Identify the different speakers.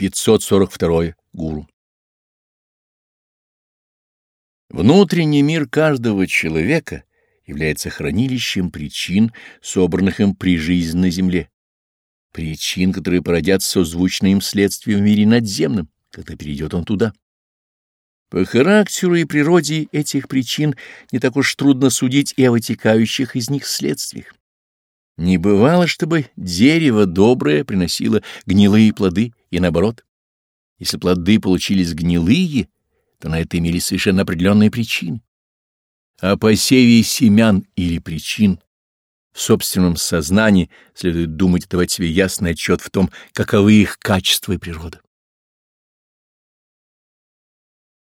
Speaker 1: 542. Гуру. Внутренний мир каждого человека является хранилищем причин, собранных им при жизни на земле, причин, которые породят созвучные им следствия в мире надземном, когда перейдет он туда. По характеру и природе этих причин не так уж трудно судить и о вытекающих из них следствиях. Не бывало, чтобы дерево доброе приносило гнилые плоды, и наоборот. Если плоды получились гнилые, то на это имели совершенно определенные причины. О посеве семян или причин в собственном сознании следует думать и давать себе ясный отчет в том, каковы их качества и природа.